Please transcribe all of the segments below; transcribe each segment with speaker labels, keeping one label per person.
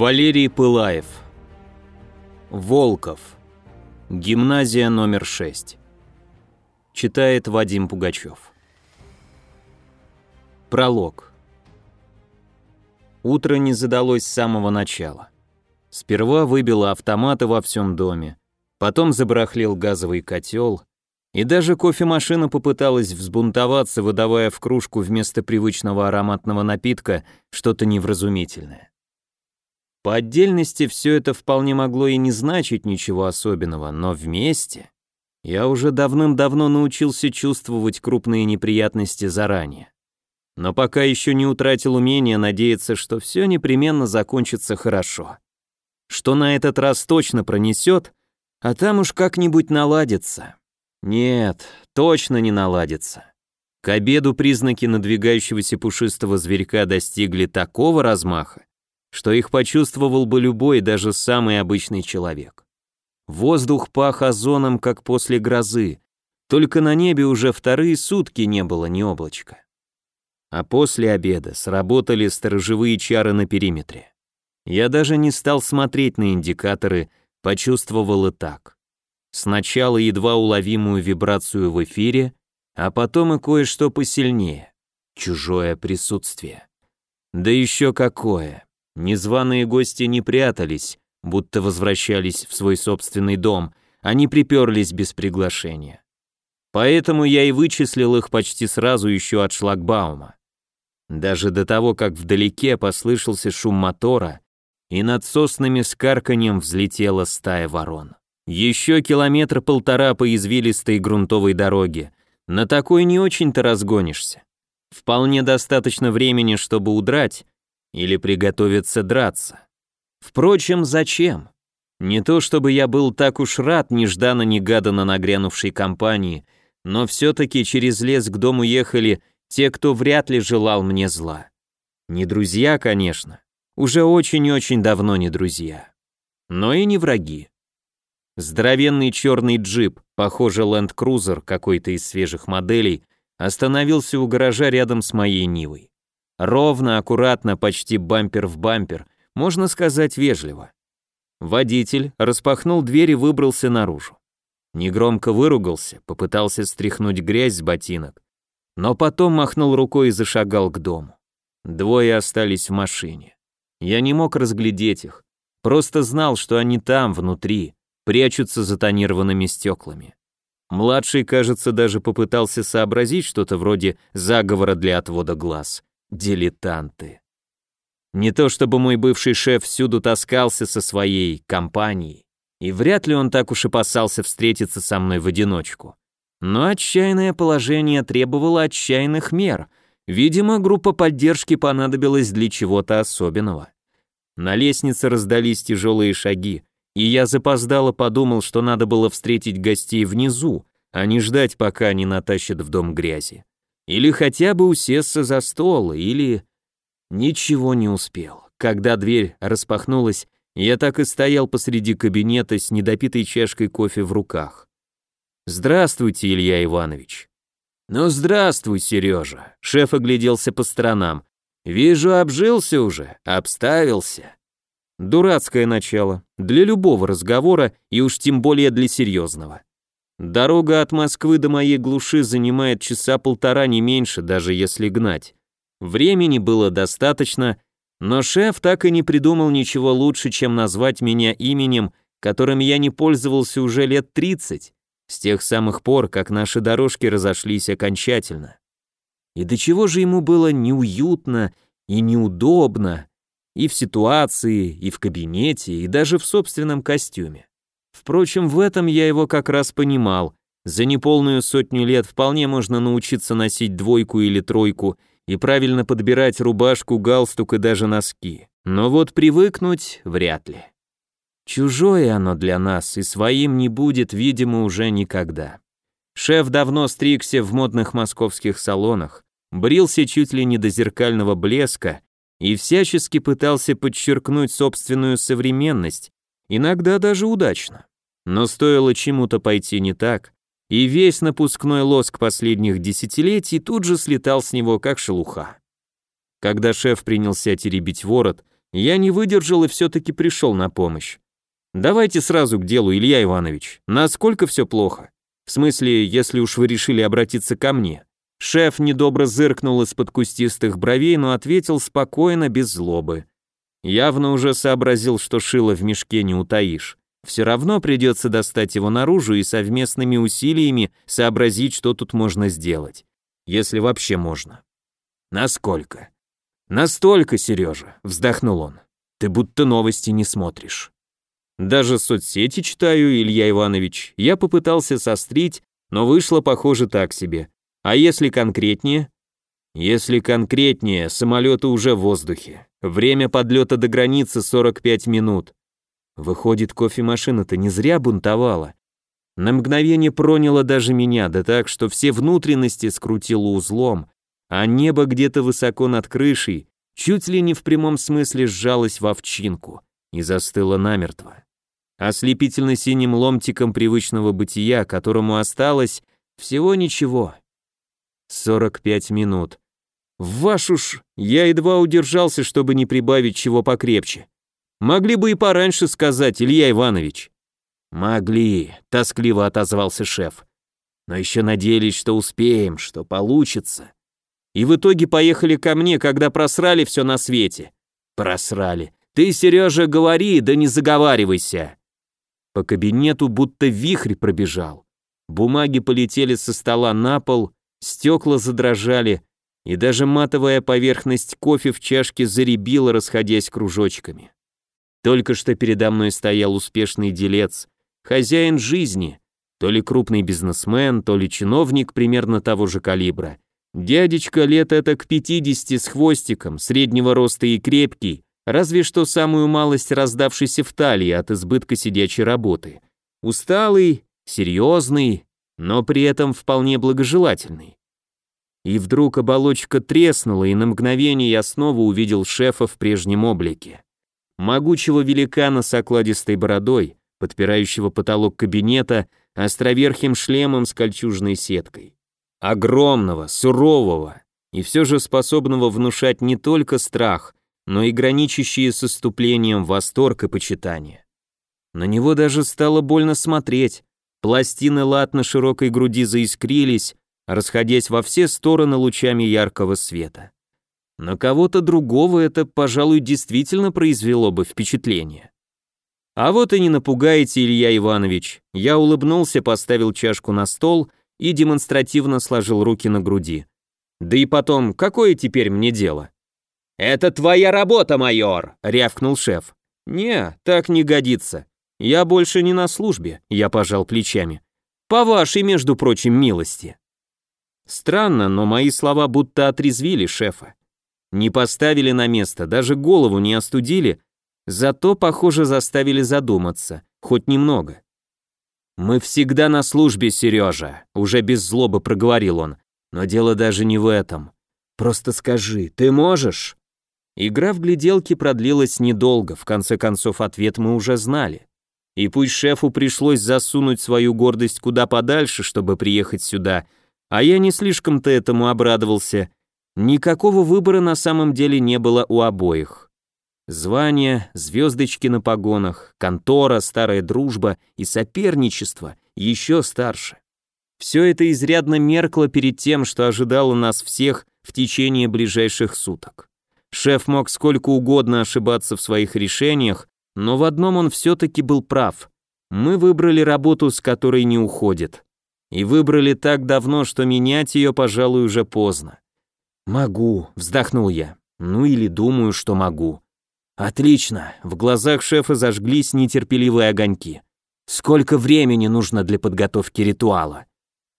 Speaker 1: Валерий Пылаев. Волков. Гимназия номер 6. Читает Вадим Пугачев. Пролог. Утро не задалось с самого начала. Сперва выбило автоматы во всем доме, потом забарахлил газовый котел, и даже кофемашина попыталась взбунтоваться, выдавая в кружку вместо привычного ароматного напитка что-то невразумительное. По отдельности все это вполне могло и не значить ничего особенного, но вместе я уже давным-давно научился чувствовать крупные неприятности заранее. Но пока еще не утратил умения надеяться, что все непременно закончится хорошо. Что на этот раз точно пронесет, а там уж как-нибудь наладится. Нет, точно не наладится. К обеду признаки надвигающегося пушистого зверька достигли такого размаха, что их почувствовал бы любой, даже самый обычный человек. Воздух пах озоном, как после грозы, только на небе уже вторые сутки не было ни облачка. А после обеда сработали сторожевые чары на периметре. Я даже не стал смотреть на индикаторы, почувствовал и так. Сначала едва уловимую вибрацию в эфире, а потом и кое-что посильнее. Чужое присутствие. Да еще какое. Незваные гости не прятались, будто возвращались в свой собственный дом, они приперлись без приглашения. Поэтому я и вычислил их почти сразу еще от шлагбаума. Даже до того, как вдалеке послышался шум мотора, и над соснами с карканьем взлетела стая ворон. Еще километр-полтора по извилистой грунтовой дороге. На такой не очень-то разгонишься. Вполне достаточно времени, чтобы удрать, или приготовиться драться. Впрочем, зачем? Не то чтобы я был так уж рад нежданно-негаданно нагрянувшей компании, но все-таки через лес к дому ехали те, кто вряд ли желал мне зла. Не друзья, конечно, уже очень-очень давно не друзья, но и не враги. Здоровенный черный джип, похоже, ленд-крузер какой-то из свежих моделей, остановился у гаража рядом с моей Нивой. Ровно, аккуратно, почти бампер в бампер, можно сказать вежливо. Водитель распахнул дверь и выбрался наружу. Негромко выругался, попытался стряхнуть грязь с ботинок, но потом махнул рукой и зашагал к дому. Двое остались в машине. Я не мог разглядеть их, просто знал, что они там, внутри, прячутся за тонированными стеклами. Младший, кажется, даже попытался сообразить что-то вроде заговора для отвода глаз. Дилетанты. Не то чтобы мой бывший шеф всюду таскался со своей компанией, и вряд ли он так уж опасался встретиться со мной в одиночку. Но отчаянное положение требовало отчаянных мер. Видимо, группа поддержки понадобилась для чего-то особенного. На лестнице раздались тяжелые шаги, и я запоздало подумал, что надо было встретить гостей внизу, а не ждать, пока они натащат в дом грязи. Или хотя бы усесться за стол, или... Ничего не успел. Когда дверь распахнулась, я так и стоял посреди кабинета с недопитой чашкой кофе в руках. «Здравствуйте, Илья Иванович». «Ну, здравствуй, Сережа», — шеф огляделся по сторонам. «Вижу, обжился уже, обставился». Дурацкое начало, для любого разговора и уж тем более для серьезного. Дорога от Москвы до моей глуши занимает часа полтора не меньше, даже если гнать. Времени было достаточно, но шеф так и не придумал ничего лучше, чем назвать меня именем, которым я не пользовался уже лет 30, с тех самых пор, как наши дорожки разошлись окончательно. И до чего же ему было неуютно и неудобно и в ситуации, и в кабинете, и даже в собственном костюме. Впрочем, в этом я его как раз понимал. За неполную сотню лет вполне можно научиться носить двойку или тройку и правильно подбирать рубашку, галстук и даже носки. Но вот привыкнуть вряд ли. Чужое оно для нас и своим не будет, видимо, уже никогда. Шеф давно стригся в модных московских салонах, брился чуть ли не до зеркального блеска и всячески пытался подчеркнуть собственную современность, иногда даже удачно. Но стоило чему-то пойти не так, и весь напускной лоск последних десятилетий тут же слетал с него как шелуха. Когда шеф принялся теребить ворот, Я не выдержал и все-таки пришел на помощь. Давайте сразу к делу, Илья Иванович. Насколько все плохо? В смысле, если уж вы решили обратиться ко мне. Шеф недобро зыркнул из-под кустистых бровей, но ответил спокойно, без злобы. Явно уже сообразил, что шило в мешке не утаишь. Все равно придется достать его наружу и совместными усилиями сообразить, что тут можно сделать. Если вообще можно. Насколько? Настолько, Сережа, вздохнул он. Ты будто новости не смотришь. Даже соцсети читаю, Илья Иванович. Я попытался сострить, но вышло, похоже, так себе. А если конкретнее? Если конкретнее, самолеты уже в воздухе. Время подлета до границы 45 минут. Выходит, кофемашина-то не зря бунтовала. На мгновение проняло даже меня, да так, что все внутренности скрутило узлом, а небо где-то высоко над крышей чуть ли не в прямом смысле сжалось в овчинку и застыло намертво. Ослепительно-синим ломтиком привычного бытия, которому осталось всего ничего, 45 минут. Вашу ж, я едва удержался, чтобы не прибавить чего покрепче. Могли бы и пораньше сказать, Илья Иванович. Могли, тоскливо отозвался шеф. Но еще надеялись, что успеем, что получится. И в итоге поехали ко мне, когда просрали все на свете. Просрали. Ты, Сережа, говори, да не заговаривайся. По кабинету будто вихрь пробежал. Бумаги полетели со стола на пол, Стекла задрожали, и даже матовая поверхность кофе в чашке заребила, расходясь кружочками. Только что передо мной стоял успешный делец, хозяин жизни, то ли крупный бизнесмен, то ли чиновник примерно того же калибра. Дядечка лет это к 50 с хвостиком, среднего роста и крепкий, разве что самую малость раздавшийся в талии от избытка сидячей работы. Усталый, серьезный, но при этом вполне благожелательный. И вдруг оболочка треснула, и на мгновение я снова увидел шефа в прежнем облике. Могучего великана с окладистой бородой, подпирающего потолок кабинета, островерхим шлемом с кольчужной сеткой. Огромного, сурового, и все же способного внушать не только страх, но и граничащие с иступлением восторг и почитание. На него даже стало больно смотреть, Пластины лат на широкой груди заискрились, расходясь во все стороны лучами яркого света. На кого-то другого это, пожалуй, действительно произвело бы впечатление. А вот и не напугаете, Илья Иванович. Я улыбнулся, поставил чашку на стол и демонстративно сложил руки на груди. Да и потом, какое теперь мне дело? «Это твоя работа, майор!» — рявкнул шеф. «Не, так не годится. «Я больше не на службе», — я пожал плечами. «По вашей, между прочим, милости». Странно, но мои слова будто отрезвили шефа. Не поставили на место, даже голову не остудили, зато, похоже, заставили задуматься, хоть немного. «Мы всегда на службе, Сережа», — уже без злобы проговорил он. «Но дело даже не в этом. Просто скажи, ты можешь?» Игра в гляделки продлилась недолго, в конце концов ответ мы уже знали. И пусть шефу пришлось засунуть свою гордость куда подальше, чтобы приехать сюда, а я не слишком-то этому обрадовался, никакого выбора на самом деле не было у обоих. Звания, звездочки на погонах, контора, старая дружба и соперничество еще старше. Все это изрядно меркло перед тем, что ожидало нас всех в течение ближайших суток. Шеф мог сколько угодно ошибаться в своих решениях, но в одном он все-таки был прав. Мы выбрали работу, с которой не уходит. И выбрали так давно, что менять ее, пожалуй, уже поздно. «Могу», — вздохнул я. «Ну или думаю, что могу». «Отлично», — в глазах шефа зажглись нетерпеливые огоньки. «Сколько времени нужно для подготовки ритуала?»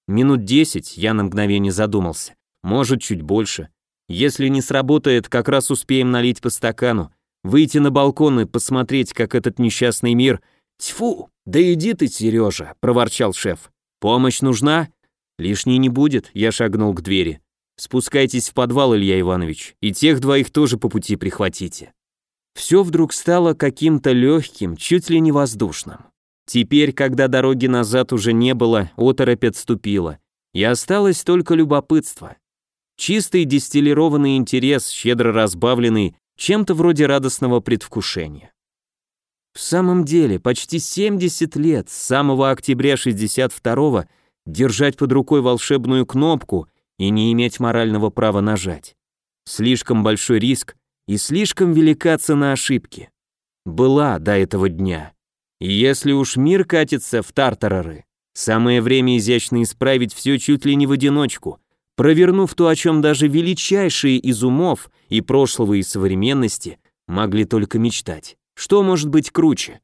Speaker 1: «Минут десять», — я на мгновение задумался. «Может, чуть больше. Если не сработает, как раз успеем налить по стакану, Выйти на балкон и посмотреть, как этот несчастный мир... Тьфу! Да иди ты, Сережа, проворчал шеф. Помощь нужна? Лишней не будет, я шагнул к двери. Спускайтесь в подвал, Илья Иванович, и тех двоих тоже по пути прихватите. Все вдруг стало каким-то легким, чуть ли не воздушным. Теперь, когда дороги назад уже не было, оторопь отступила, и осталось только любопытство. Чистый дистиллированный интерес, щедро разбавленный чем-то вроде радостного предвкушения. В самом деле, почти 70 лет, с самого октября 62-го, держать под рукой волшебную кнопку и не иметь морального права нажать. Слишком большой риск и слишком велика цена ошибки. Была до этого дня. И если уж мир катится в тартарары, самое время изящно исправить все чуть ли не в одиночку, провернув то, о чем даже величайшие из умов и прошлого, и современности могли только мечтать. Что может быть круче?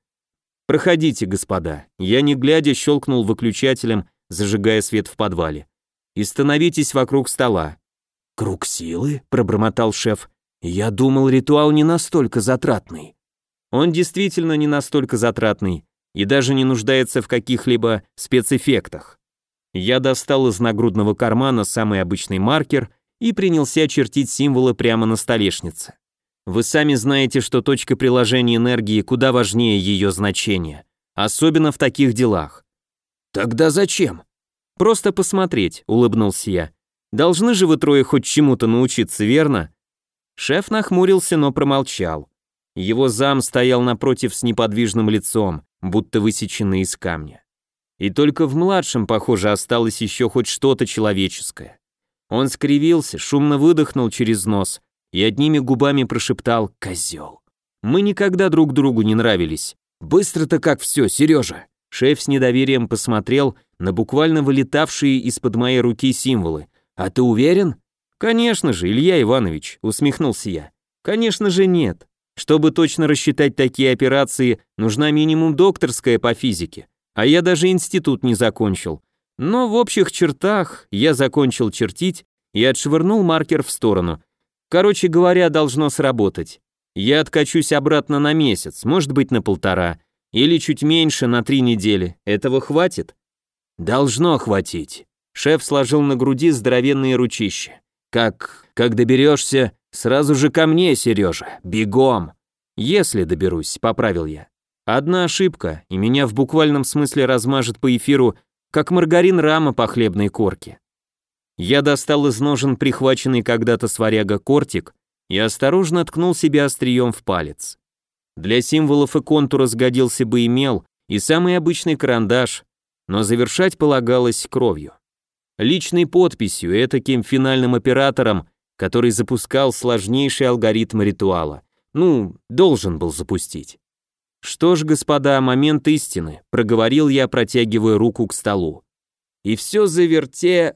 Speaker 1: Проходите, господа. Я не глядя щелкнул выключателем, зажигая свет в подвале. И становитесь вокруг стола. Круг силы? пробормотал шеф. Я думал, ритуал не настолько затратный. Он действительно не настолько затратный и даже не нуждается в каких-либо спецэффектах. Я достал из нагрудного кармана самый обычный маркер и принялся чертить символы прямо на столешнице. Вы сами знаете, что точка приложения энергии куда важнее ее значения, особенно в таких делах. Тогда зачем? Просто посмотреть, улыбнулся я. Должны же вы трое хоть чему-то научиться, верно? Шеф нахмурился, но промолчал. Его зам стоял напротив с неподвижным лицом, будто высеченный из камня. И только в младшем, похоже, осталось еще хоть что-то человеческое. Он скривился, шумно выдохнул через нос и одними губами прошептал «козел». Мы никогда друг другу не нравились. Быстро-то как все, Сережа. Шеф с недоверием посмотрел на буквально вылетавшие из-под моей руки символы. «А ты уверен?» «Конечно же, Илья Иванович», — усмехнулся я. «Конечно же нет. Чтобы точно рассчитать такие операции, нужна минимум докторская по физике а я даже институт не закончил. Но в общих чертах я закончил чертить и отшвырнул маркер в сторону. Короче говоря, должно сработать. Я откачусь обратно на месяц, может быть на полтора, или чуть меньше на три недели. Этого хватит? Должно хватить. Шеф сложил на груди здоровенные ручища. Как, как доберешься, сразу же ко мне, Сережа, бегом. Если доберусь, поправил я. Одна ошибка, и меня в буквальном смысле размажет по эфиру, как маргарин рама по хлебной корке. Я достал из ножен прихваченный когда-то сваряга кортик и осторожно ткнул себя острием в палец. Для символов и контура сгодился бы и мел, и самый обычный карандаш, но завершать полагалось кровью. Личной подписью, этаким финальным оператором, который запускал сложнейший алгоритм ритуала. Ну, должен был запустить. «Что ж, господа, момент истины», — проговорил я, протягивая руку к столу. И все заверте...